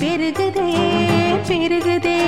பெருகுதே பெருகுதே